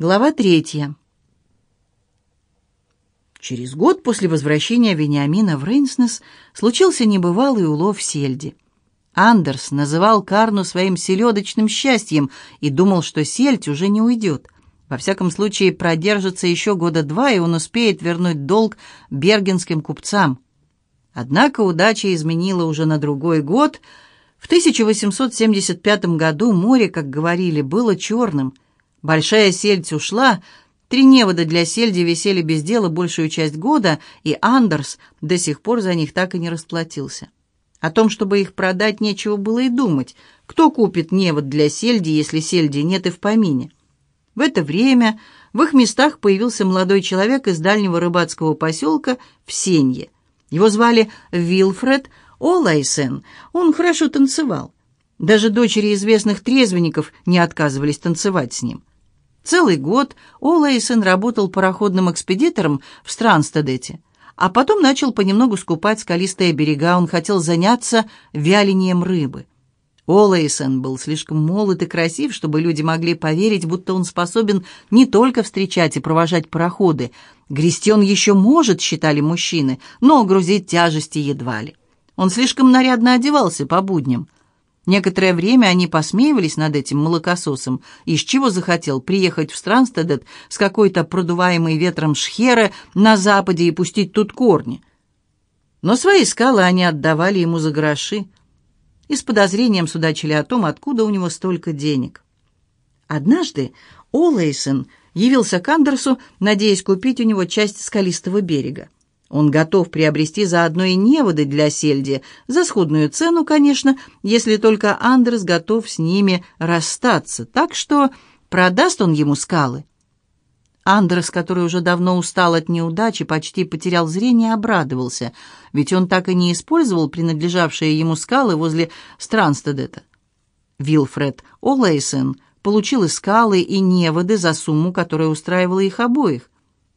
Глава третья. Через год после возвращения Вениамина в Рейнснес случился небывалый улов сельди. Андерс называл Карну своим селедочным счастьем и думал, что сельдь уже не уйдет. Во всяком случае, продержится еще года два, и он успеет вернуть долг бергенским купцам. Однако удача изменила уже на другой год. В 1875 году море, как говорили, было черным – Большая сельдь ушла, три невода для сельди висели без дела большую часть года, и Андерс до сих пор за них так и не расплатился. О том, чтобы их продать, нечего было и думать. Кто купит невод для сельди, если сельди нет и в помине? В это время в их местах появился молодой человек из дальнего рыбацкого поселка в Сенье. Его звали Вилфред Олайсен. Он хорошо танцевал. Даже дочери известных трезвенников не отказывались танцевать с ним. Целый год Олэйсон работал пароходным экспедитором в Странстедете, а потом начал понемногу скупать скалистые берега. Он хотел заняться вялением рыбы. Олэйсон был слишком молод и красив, чтобы люди могли поверить, будто он способен не только встречать и провожать пароходы. Грести он еще может, считали мужчины, но грузить тяжести едва ли. Он слишком нарядно одевался по будням. Некоторое время они посмеивались над этим молокососом, из чего захотел приехать в Странстедет с какой-то продуваемой ветром шхеры на западе и пустить тут корни. Но свои скалы они отдавали ему за гроши и с подозрением судачили о том, откуда у него столько денег. Однажды Олэйсон явился к Андерсу, надеясь купить у него часть скалистого берега. Он готов приобрести заодно и неводы для сельди, за сходную цену, конечно, если только Андерс готов с ними расстаться, так что продаст он ему скалы. Андерс, который уже давно устал от неудачи, почти потерял зрение, обрадовался, ведь он так и не использовал принадлежавшие ему скалы возле Странстедета. Вилфред Олэйсен получил и скалы, и неводы за сумму, которая устраивала их обоих.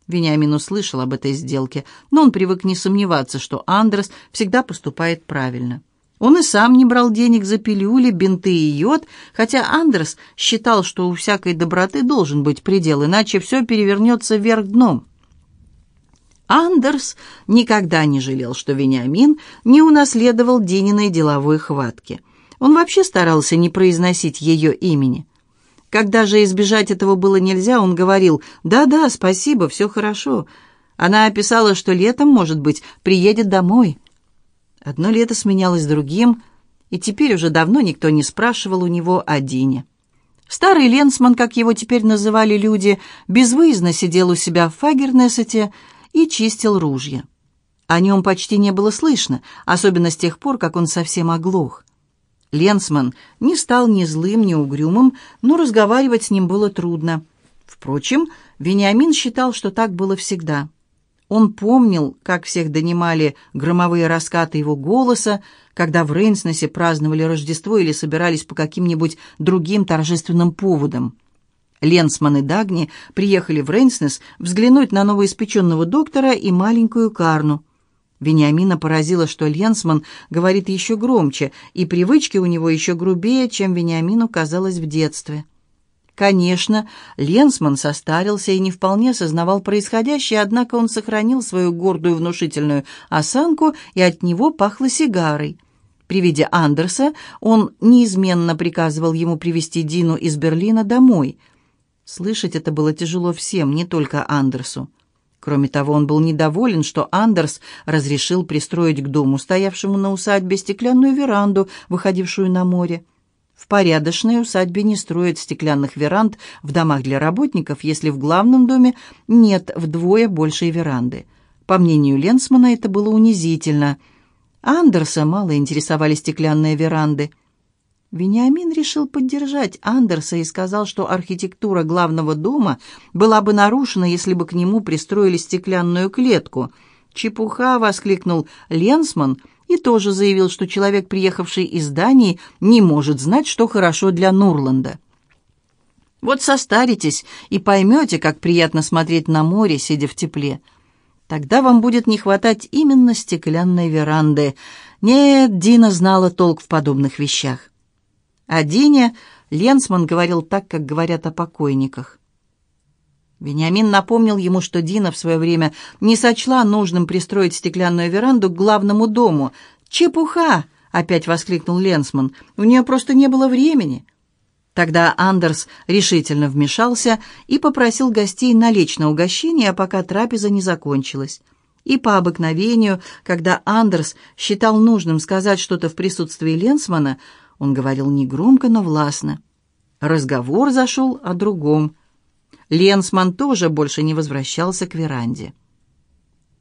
Вениамин услышал об этой сделке, но он привык не сомневаться, что Андрес всегда поступает правильно. Он и сам не брал денег за пилюли, бинты и йод, хотя Андрес считал, что у всякой доброты должен быть предел, иначе все перевернется вверх дном. Андерс никогда не жалел, что Вениамин не унаследовал Дининой деловой хватки. Он вообще старался не произносить ее имени – когда же избежать этого было нельзя, он говорил «Да-да, спасибо, все хорошо». Она описала, что летом, может быть, приедет домой. Одно лето сменялось другим, и теперь уже давно никто не спрашивал у него о Дине. Старый Ленсман, как его теперь называли люди, безвыездно сидел у себя в Фагернесете и чистил ружья. О нем почти не было слышно, особенно с тех пор, как он совсем оглох. Ленсман не стал ни злым, ни угрюмым, но разговаривать с ним было трудно. Впрочем, Вениамин считал, что так было всегда. Он помнил, как всех донимали громовые раскаты его голоса, когда в Рейнснесе праздновали Рождество или собирались по каким-нибудь другим торжественным поводам. Ленсман и Дагни приехали в Рейнснес взглянуть на новоиспеченного доктора и маленькую Карну – Вениамина поразило, что Ленсман говорит еще громче, и привычки у него еще грубее, чем Вениамину казалось в детстве. Конечно, Ленсман состарился и не вполне сознавал происходящее, однако он сохранил свою гордую внушительную осанку, и от него пахло сигарой. При виде Андерса он неизменно приказывал ему привезти Дину из Берлина домой. Слышать это было тяжело всем, не только Андерсу. Кроме того, он был недоволен, что Андерс разрешил пристроить к дому, стоявшему на усадьбе, стеклянную веранду, выходившую на море. В порядочной усадьбе не строят стеклянных веранд в домах для работников, если в главном доме нет вдвое большей веранды. По мнению Ленсмана, это было унизительно. Андерса мало интересовали стеклянные веранды – Вениамин решил поддержать Андерса и сказал, что архитектура главного дома была бы нарушена, если бы к нему пристроили стеклянную клетку. «Чепуха!» — воскликнул Ленсман и тоже заявил, что человек, приехавший из Дании, не может знать, что хорошо для Нурланда. «Вот состаритесь и поймете, как приятно смотреть на море, сидя в тепле. Тогда вам будет не хватать именно стеклянной веранды. Нет, Дина знала толк в подобных вещах. О Дине Ленсман говорил так, как говорят о покойниках. Вениамин напомнил ему, что Дина в свое время не сочла нужным пристроить стеклянную веранду к главному дому. «Чепуха!» — опять воскликнул Ленсман. «У нее просто не было времени». Тогда Андерс решительно вмешался и попросил гостей налечь на угощение, пока трапеза не закончилась. И по обыкновению, когда Андерс считал нужным сказать что-то в присутствии Ленсмана, он говорил негромко, но властно. Разговор зашел о другом — Ленсман тоже больше не возвращался к веранде.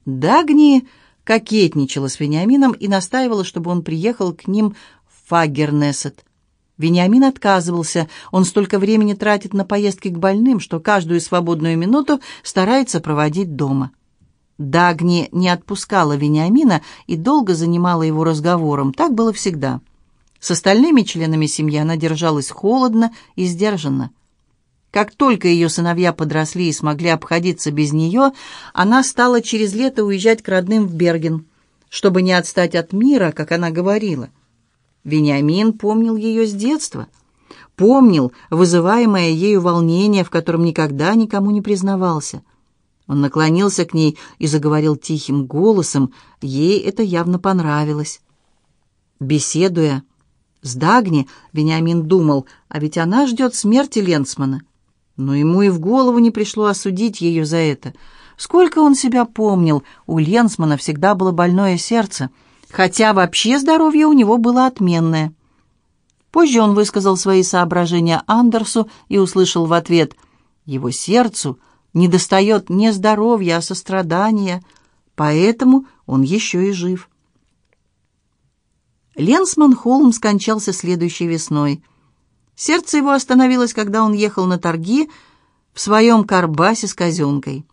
Дагни кокетничала с Вениамином и настаивала, чтобы он приехал к ним в Фагернесет. Вениамин отказывался. Он столько времени тратит на поездки к больным, что каждую свободную минуту старается проводить дома. Дагни не отпускала Вениамина и долго занимала его разговором. Так было всегда. С остальными членами семьи она держалась холодно и сдержанно. Как только ее сыновья подросли и смогли обходиться без нее, она стала через лето уезжать к родным в Берген, чтобы не отстать от мира, как она говорила. Вениамин помнил ее с детства, помнил вызываемое ею волнение, в котором никогда никому не признавался. Он наклонился к ней и заговорил тихим голосом, ей это явно понравилось. Беседуя с Дагни, Вениамин думал, а ведь она ждет смерти Ленсмана. Но ему и в голову не пришло осудить ее за это. Сколько он себя помнил, у Ленсмана всегда было больное сердце, хотя вообще здоровье у него было отменное. Позже он высказал свои соображения Андерсу и услышал в ответ «Его сердцу недостает не здоровья, а сострадания, поэтому он еще и жив». Ленсман Холм скончался следующей весной – Сердце его остановилось, когда он ехал на торги в своем карбасе с казенкой.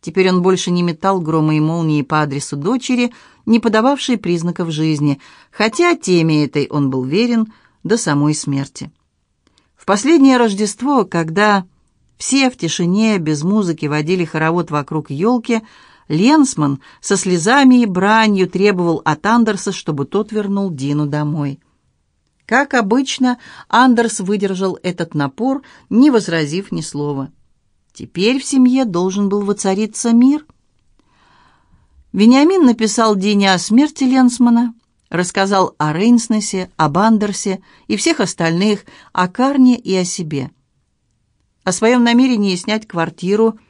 Теперь он больше не метал грома и молнии по адресу дочери, не подававшей признаков жизни, хотя теме этой он был верен до самой смерти. В последнее Рождество, когда все в тишине, без музыки водили хоровод вокруг елки, Ленсман со слезами и бранью требовал от Андерса, чтобы тот вернул Дину домой. Как обычно, Андерс выдержал этот напор, не возразив ни слова. Теперь в семье должен был воцариться мир. Вениамин написал Дине о смерти Ленсмана, рассказал о Рейнснесе, об Андерсе и всех остальных, о Карне и о себе. О своем намерении снять квартиру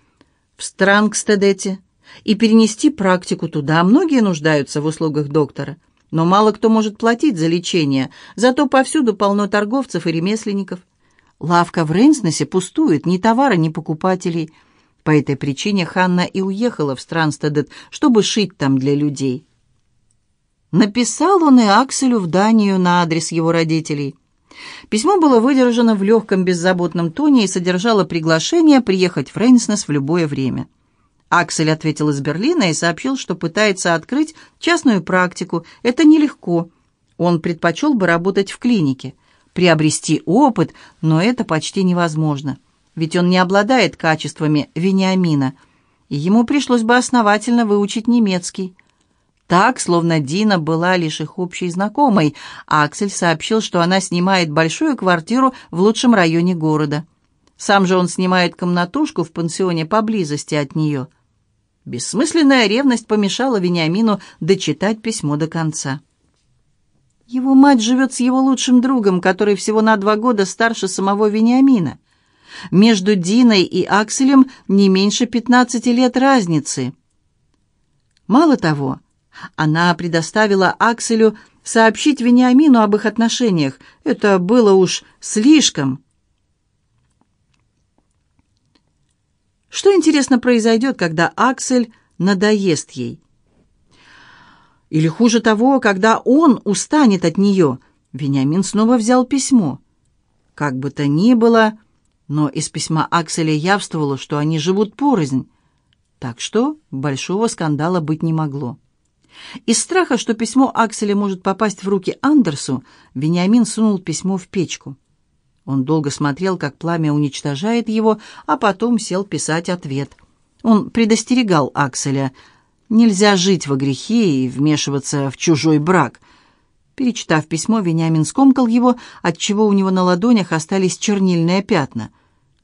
в Странгстедете и перенести практику туда. Многие нуждаются в услугах доктора – но мало кто может платить за лечение, зато повсюду полно торговцев и ремесленников. Лавка в Рейнснесе пустует, ни товара, ни покупателей. По этой причине Ханна и уехала в Странстедет, чтобы шить там для людей. Написал он и Акселю в Данию на адрес его родителей. Письмо было выдержано в легком беззаботном тоне и содержало приглашение приехать в Рейнснес в любое время. Аксель ответил из Берлина и сообщил, что пытается открыть частную практику. Это нелегко. Он предпочел бы работать в клинике. Приобрести опыт, но это почти невозможно. Ведь он не обладает качествами Вениамина, и ему пришлось бы основательно выучить немецкий. Так, словно Дина была лишь их общей знакомой, Аксель сообщил, что она снимает большую квартиру в лучшем районе города. Сам же он снимает комнатушку в пансионе поблизости от нее – Бессмысленная ревность помешала Вениамину дочитать письмо до конца. Его мать живет с его лучшим другом, который всего на два года старше самого Вениамина. Между Диной и Акселем не меньше пятнадцати лет разницы. Мало того, она предоставила Акселю сообщить Вениамину об их отношениях. Это было уж слишком. Что, интересно, произойдет, когда Аксель надоест ей? Или хуже того, когда он устанет от нее? Вениамин снова взял письмо. Как бы то ни было, но из письма Акселя явствовало, что они живут порознь. Так что большого скандала быть не могло. Из страха, что письмо Акселя может попасть в руки Андерсу, Вениамин сунул письмо в печку. Он долго смотрел, как пламя уничтожает его, а потом сел писать ответ. Он предостерегал Акселя. «Нельзя жить во грехе и вмешиваться в чужой брак». Перечитав письмо, Вениамин скомкал его, отчего у него на ладонях остались чернильные пятна.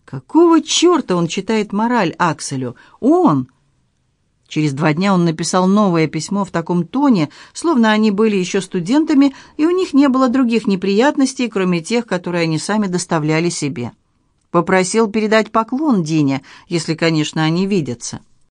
Какого черта он читает мораль Акселю? Он! Через два дня он написал новое письмо в таком тоне, словно они были еще студентами, и у них не было других неприятностей, кроме тех, которые они сами доставляли себе. Попросил передать поклон Дине, если, конечно, они видятся.